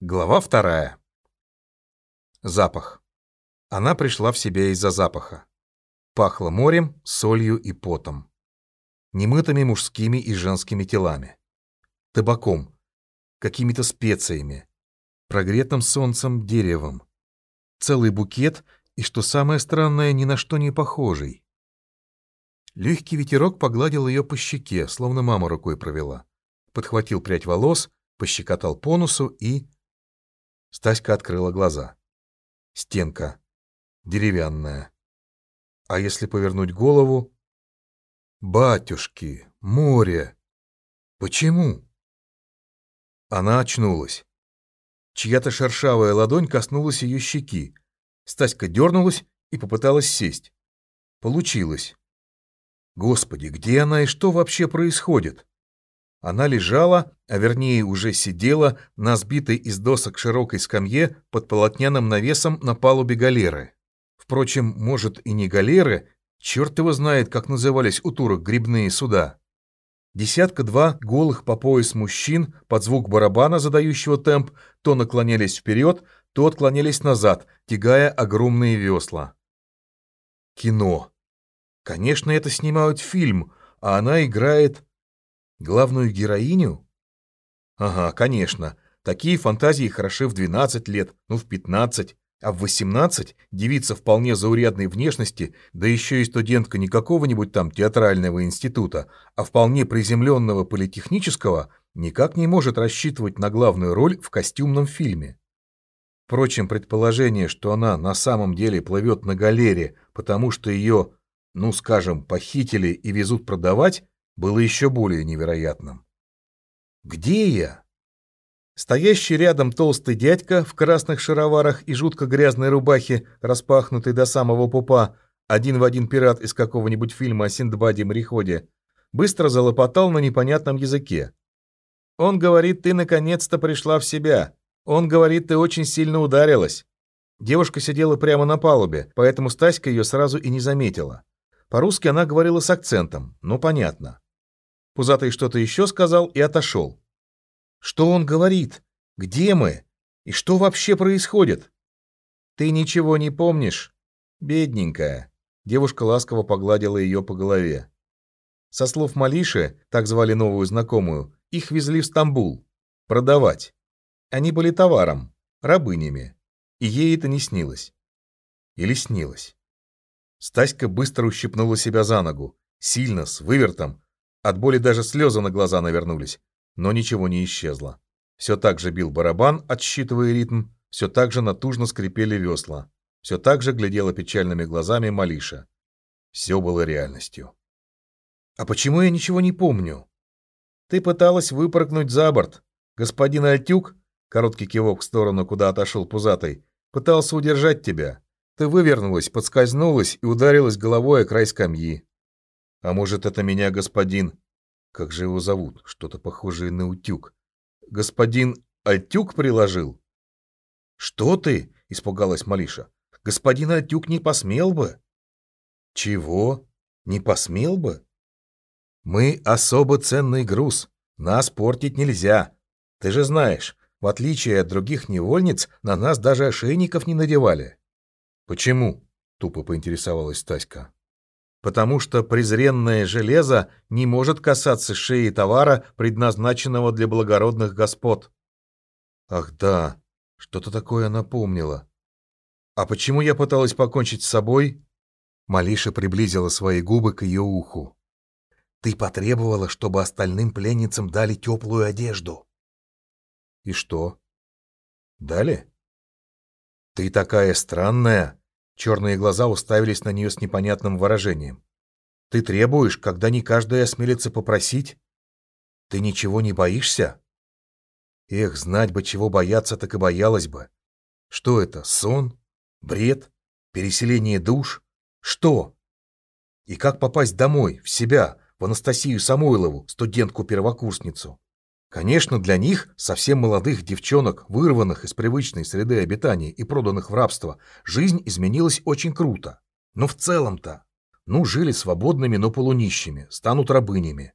Глава вторая. Запах. Она пришла в себя из-за запаха. Пахло морем, солью и потом. Немытыми мужскими и женскими телами. Табаком. Какими-то специями. Прогретым солнцем деревом. Целый букет и, что самое странное, ни на что не похожий. Легкий ветерок погладил ее по щеке, словно мама рукой провела. Подхватил прядь волос, пощекотал по носу и Стаська открыла глаза. Стенка. Деревянная. А если повернуть голову? Батюшки, море. Почему? Она очнулась. Чья-то шершавая ладонь коснулась ее щеки. Стаська дернулась и попыталась сесть. Получилось. Господи, где она и что вообще происходит? Она лежала, а вернее уже сидела, на сбитой из досок широкой скамье под полотняным навесом на палубе галеры. Впрочем, может и не галеры, черт его знает, как назывались у турок грибные суда. Десятка-два голых по пояс мужчин под звук барабана, задающего темп, то наклонялись вперед, то отклонялись назад, тягая огромные весла. Кино. Конечно, это снимают фильм, а она играет Главную героиню? Ага, конечно. Такие фантазии хороши в 12 лет, ну в 15. А в 18 девица вполне заурядной внешности, да еще и студентка не какого-нибудь там театрального института, а вполне приземленного политехнического, никак не может рассчитывать на главную роль в костюмном фильме. Впрочем, предположение, что она на самом деле плывет на галере, потому что ее, ну скажем, похитили и везут продавать, было еще более невероятным. «Где я?» Стоящий рядом толстый дядька в красных шароварах и жутко грязной рубахе, распахнутой до самого пупа, один в один пират из какого-нибудь фильма о Синдбаде-мореходе, быстро залопотал на непонятном языке. «Он говорит, ты наконец-то пришла в себя. Он говорит, ты очень сильно ударилась». Девушка сидела прямо на палубе, поэтому Стаська ее сразу и не заметила. По-русски она говорила с акцентом, но понятно. Пузатый что-то еще сказал и отошел. «Что он говорит? Где мы? И что вообще происходит?» «Ты ничего не помнишь? Бедненькая». Девушка ласково погладила ее по голове. Со слов Малиши, так звали новую знакомую, их везли в Стамбул. Продавать. Они были товаром, рабынями. И ей это не снилось. Или снилось. Стаська быстро ущипнула себя за ногу. Сильно, с вывертом, от боли даже слезы на глаза навернулись, но ничего не исчезло. Все так же бил барабан, отсчитывая ритм, все так же натужно скрипели весла, все так же глядела печальными глазами Малиша. Все было реальностью. «А почему я ничего не помню?» «Ты пыталась выпрыгнуть за борт. Господин Альтюк, короткий кивок в сторону, куда отошел пузатый, пытался удержать тебя. Ты вывернулась, подскользнулась и ударилась головой о край скамьи. А может, это меня господин... Как же его зовут? Что-то похожее на утюг. Господин Альтюк приложил? Что ты? Испугалась Малиша. Господин Альтюк не посмел бы. Чего? Не посмел бы? Мы особо ценный груз. Нас портить нельзя. Ты же знаешь, в отличие от других невольниц, на нас даже ошейников не надевали. Почему? Тупо поинтересовалась Таська потому что презренное железо не может касаться шеи товара, предназначенного для благородных господ. Ах да, что-то такое напомнила. А почему я пыталась покончить с собой? Малиша приблизила свои губы к ее уху. Ты потребовала, чтобы остальным пленницам дали теплую одежду. И что? Дали? Ты такая странная, Черные глаза уставились на нее с непонятным выражением. «Ты требуешь, когда не каждая осмелится попросить? Ты ничего не боишься?» Эх, знать бы, чего бояться, так и боялась бы. Что это, сон? Бред? Переселение душ? Что? И как попасть домой, в себя, в Анастасию Самойлову, студентку-первокурсницу? Конечно, для них, совсем молодых девчонок, вырванных из привычной среды обитания и проданных в рабство, жизнь изменилась очень круто. Но в целом-то, ну, жили свободными, но полунищими, станут рабынями.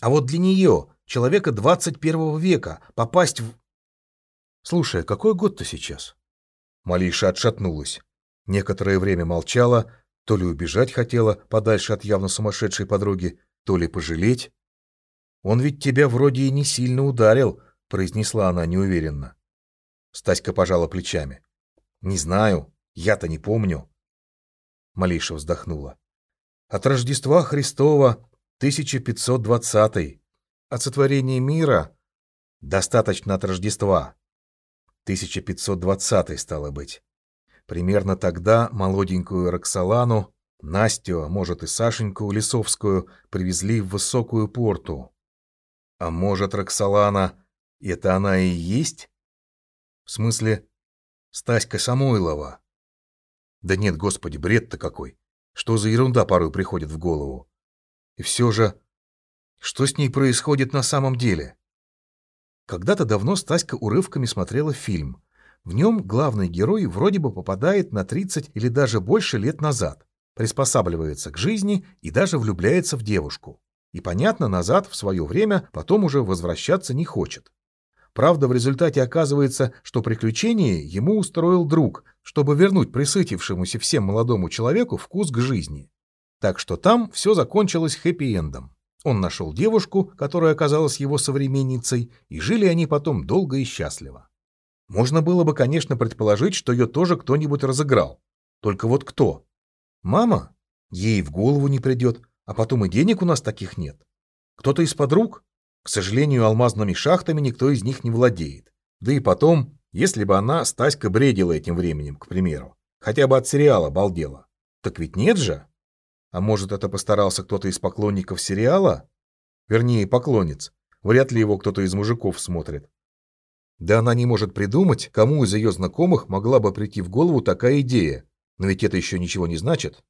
А вот для нее, человека 21 века, попасть в... Слушай, а какой год-то сейчас? Малиша отшатнулась. Некоторое время молчала, то ли убежать хотела подальше от явно сумасшедшей подруги, то ли пожалеть. «Он ведь тебя вроде и не сильно ударил», — произнесла она неуверенно. Стаська пожала плечами. «Не знаю, я-то не помню». Малиша вздохнула. «От Рождества Христова 1520 От сотворения мира достаточно от Рождества. 1520 стало быть. Примерно тогда молоденькую Роксолану, Настю, а может и Сашеньку Лисовскую, привезли в высокую порту. А может, Роксолана, это она и есть? В смысле, Стаська Самойлова? Да нет, господи, бред-то какой. Что за ерунда порой приходит в голову? И все же, что с ней происходит на самом деле? Когда-то давно Стаська урывками смотрела фильм. В нем главный герой вроде бы попадает на 30 или даже больше лет назад, приспосабливается к жизни и даже влюбляется в девушку. И, понятно, назад в свое время потом уже возвращаться не хочет. Правда, в результате оказывается, что приключение ему устроил друг, чтобы вернуть присытившемуся всем молодому человеку вкус к жизни. Так что там все закончилось хэппи-эндом. Он нашел девушку, которая оказалась его современницей, и жили они потом долго и счастливо. Можно было бы, конечно, предположить, что ее тоже кто-нибудь разыграл. Только вот кто? Мама? Ей в голову не придет, а потом и денег у нас таких нет. Кто-то из подруг? К сожалению, алмазными шахтами никто из них не владеет. Да и потом, если бы она, Стаська, бредила этим временем, к примеру, хотя бы от сериала балдела. Так ведь нет же? А может, это постарался кто-то из поклонников сериала? Вернее, поклонниц. Вряд ли его кто-то из мужиков смотрит. Да она не может придумать, кому из ее знакомых могла бы прийти в голову такая идея. Но ведь это еще ничего не значит.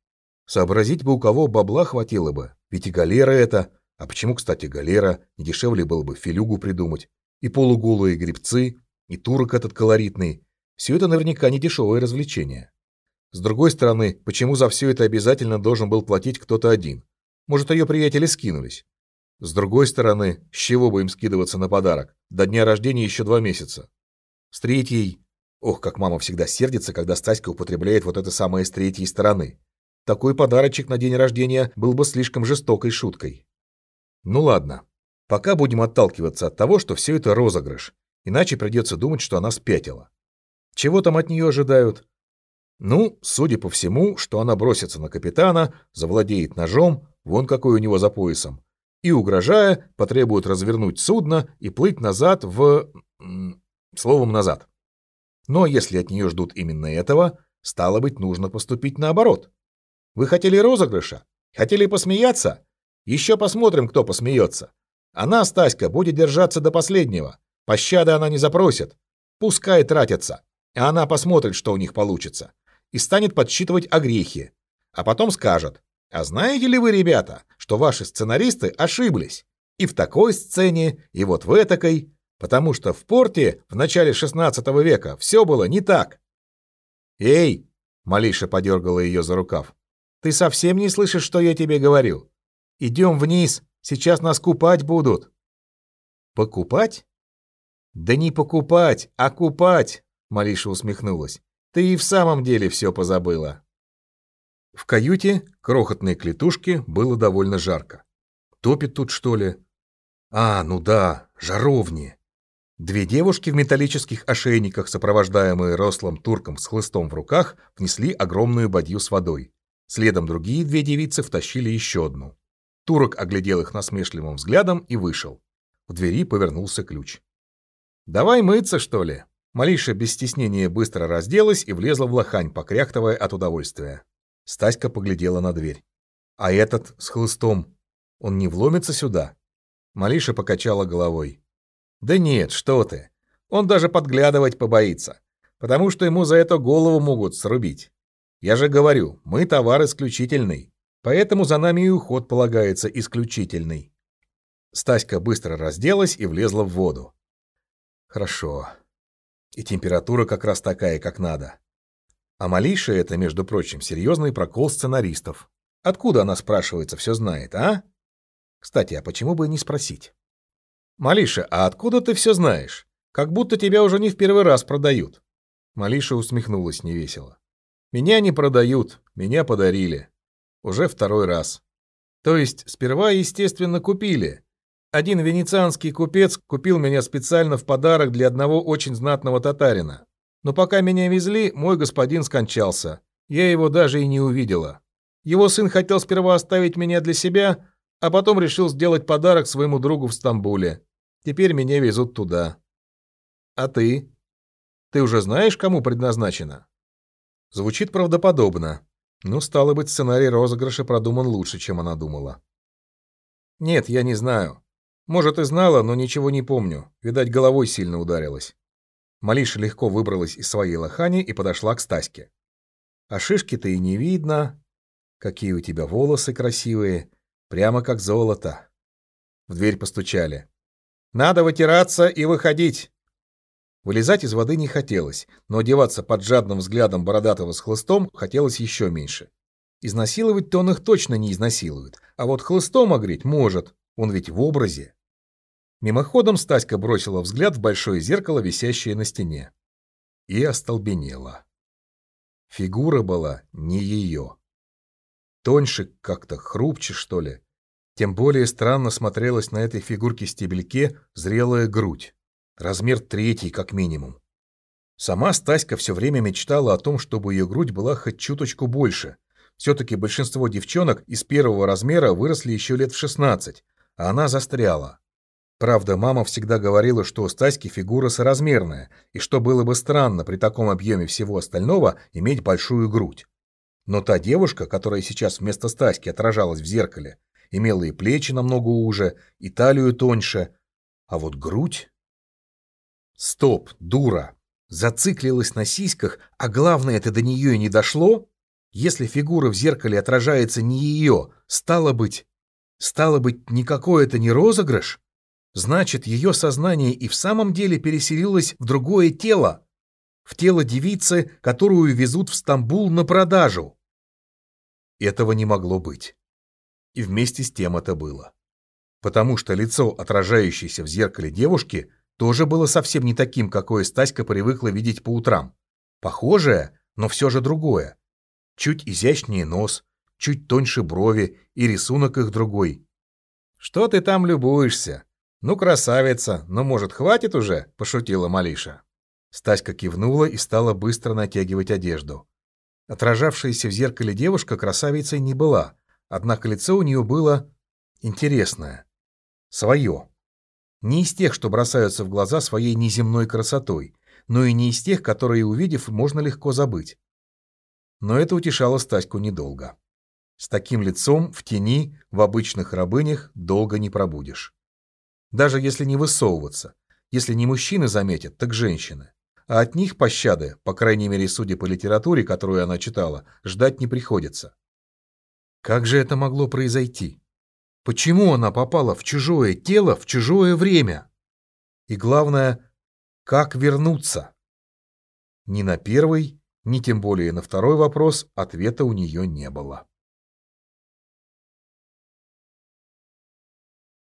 Сообразить бы, у кого бабла хватило бы. Ведь и галера это. А почему, кстати, галера? Не дешевле было бы филюгу придумать. И полуголые грибцы, и турок этот колоритный. Все это наверняка не дешевое развлечение. С другой стороны, почему за все это обязательно должен был платить кто-то один? Может, ее приятели скинулись? С другой стороны, с чего бы им скидываться на подарок? До дня рождения еще два месяца. С третьей... Ох, как мама всегда сердится, когда Стаська употребляет вот это самое с третьей стороны. Такой подарочек на день рождения был бы слишком жестокой шуткой. Ну ладно. Пока будем отталкиваться от того, что все это розыгрыш. Иначе придется думать, что она спятила. Чего там от нее ожидают? Ну, судя по всему, что она бросится на капитана, завладеет ножом, вон какой у него за поясом, и, угрожая, потребует развернуть судно и плыть назад в... словом, назад. Но если от нее ждут именно этого, стало быть, нужно поступить наоборот. Вы хотели розыгрыша? Хотели посмеяться? Еще посмотрим, кто посмеется. Она, Стаська, будет держаться до последнего. Пощады она не запросит. Пускай тратятся. А она посмотрит, что у них получится. И станет подсчитывать огрехи. А потом скажет. А знаете ли вы, ребята, что ваши сценаристы ошиблись? И в такой сцене, и вот в этакой, потому что в порте в начале 16 века все было не так. «Эй!» — Малиша подергала ее за рукав. «Ты совсем не слышишь, что я тебе говорю? Идем вниз, сейчас нас купать будут». «Покупать?» «Да не покупать, а купать!» — Малиша усмехнулась. «Ты и в самом деле все позабыла». В каюте, крохотной клетушке, было довольно жарко. Топит тут, что ли? А, ну да, жаровни. Две девушки в металлических ошейниках, сопровождаемые рослым турком с хлыстом в руках, внесли огромную бадью с водой. Следом другие две девицы втащили еще одну. Турок оглядел их насмешливым взглядом и вышел. В двери повернулся ключ. «Давай мыться, что ли?» Малиша без стеснения быстро разделась и влезла в лохань, покряхтывая от удовольствия. Стаська поглядела на дверь. «А этот с хлыстом, он не вломится сюда?» Малиша покачала головой. «Да нет, что ты. Он даже подглядывать побоится, потому что ему за это голову могут срубить. Я же говорю, мы товар исключительный, поэтому за нами и уход полагается исключительный». Стаська быстро разделась и влезла в воду. «Хорошо. И температура как раз такая, как надо. А Малиша это, между прочим, серьезный прокол сценаристов. Откуда она, спрашивается, все знает, а? Кстати, а почему бы не спросить? Малиша, а откуда ты все знаешь? Как будто тебя уже не в первый раз продают. Малиша усмехнулась невесело. Меня не продают, меня подарили. Уже второй раз. То есть сперва, естественно, купили. Один венецианский купец купил меня специально в подарок для одного очень знатного татарина. Но пока меня везли, мой господин скончался. Я его даже и не увидела. Его сын хотел сперва оставить меня для себя, а потом решил сделать подарок своему другу в Стамбуле. Теперь меня везут туда. А ты? Ты уже знаешь, кому предназначено? Звучит правдоподобно. Ну, стало быть, сценарий розыгрыша продуман лучше, чем она думала. Нет, я не знаю. Может, и знала, но ничего не помню. Видать, головой сильно ударилась. Малиша легко выбралась из своей лохани и подошла к Стаське. А шишки-то и не видно. Какие у тебя волосы красивые, прямо как золото. В дверь постучали. Надо вытираться и выходить. Вылезать из воды не хотелось, но одеваться под жадным взглядом бородатого с хлыстом хотелось еще меньше. Изнасиловать-то он их точно не изнасилует, а вот хлыстом огреть может, он ведь в образе. Мимоходом Стаська бросила взгляд в большое зеркало, висящее на стене. И остолбенела. Фигура была не ее. Тоньше как-то, хрупче, что ли. Тем более странно смотрелась на этой фигурке-стебельке зрелая грудь. Размер третий, как минимум. Сама Стаська все время мечтала о том, чтобы ее грудь была хоть чуточку больше. Все-таки большинство девчонок из первого размера выросли еще лет в 16, а она застряла. Правда, мама всегда говорила, что у Стаськи фигура соразмерная, и что было бы странно при таком объеме всего остального иметь большую грудь. Но та девушка, которая сейчас вместо Стаськи отражалась в зеркале, имела и плечи намного уже, и талию тоньше, а вот грудь... Стоп, дура. Зациклилась на сиськах, а главное, это до нее и не дошло? Если фигура в зеркале отражается не ее, стало быть... Стало быть, никакой это не розыгрыш? Значит, ее сознание и в самом деле переселилось в другое тело. В тело девицы, которую везут в Стамбул на продажу. Этого не могло быть. И вместе с тем это было. Потому что лицо, отражающееся в зеркале девушки, тоже было совсем не таким, какое Стаська привыкла видеть по утрам. Похожее, но все же другое. Чуть изящнее нос, чуть тоньше брови, и рисунок их другой. «Что ты там любуешься? Ну, красавица, ну, может, хватит уже?» – пошутила Малиша. Стаська кивнула и стала быстро натягивать одежду. Отражавшаяся в зеркале девушка красавицей не была, однако лицо у нее было интересное. Свое. Не из тех, что бросаются в глаза своей неземной красотой, но и не из тех, которые, увидев, можно легко забыть. Но это утешало Стаську недолго. С таким лицом в тени в обычных рабынях долго не пробудешь. Даже если не высовываться, если не мужчины заметят, так женщины. А от них пощады, по крайней мере, судя по литературе, которую она читала, ждать не приходится. Как же это могло произойти? Почему она попала в чужое тело в чужое время? И главное, как вернуться? Ни на первый, ни тем более на второй вопрос ответа у нее не было.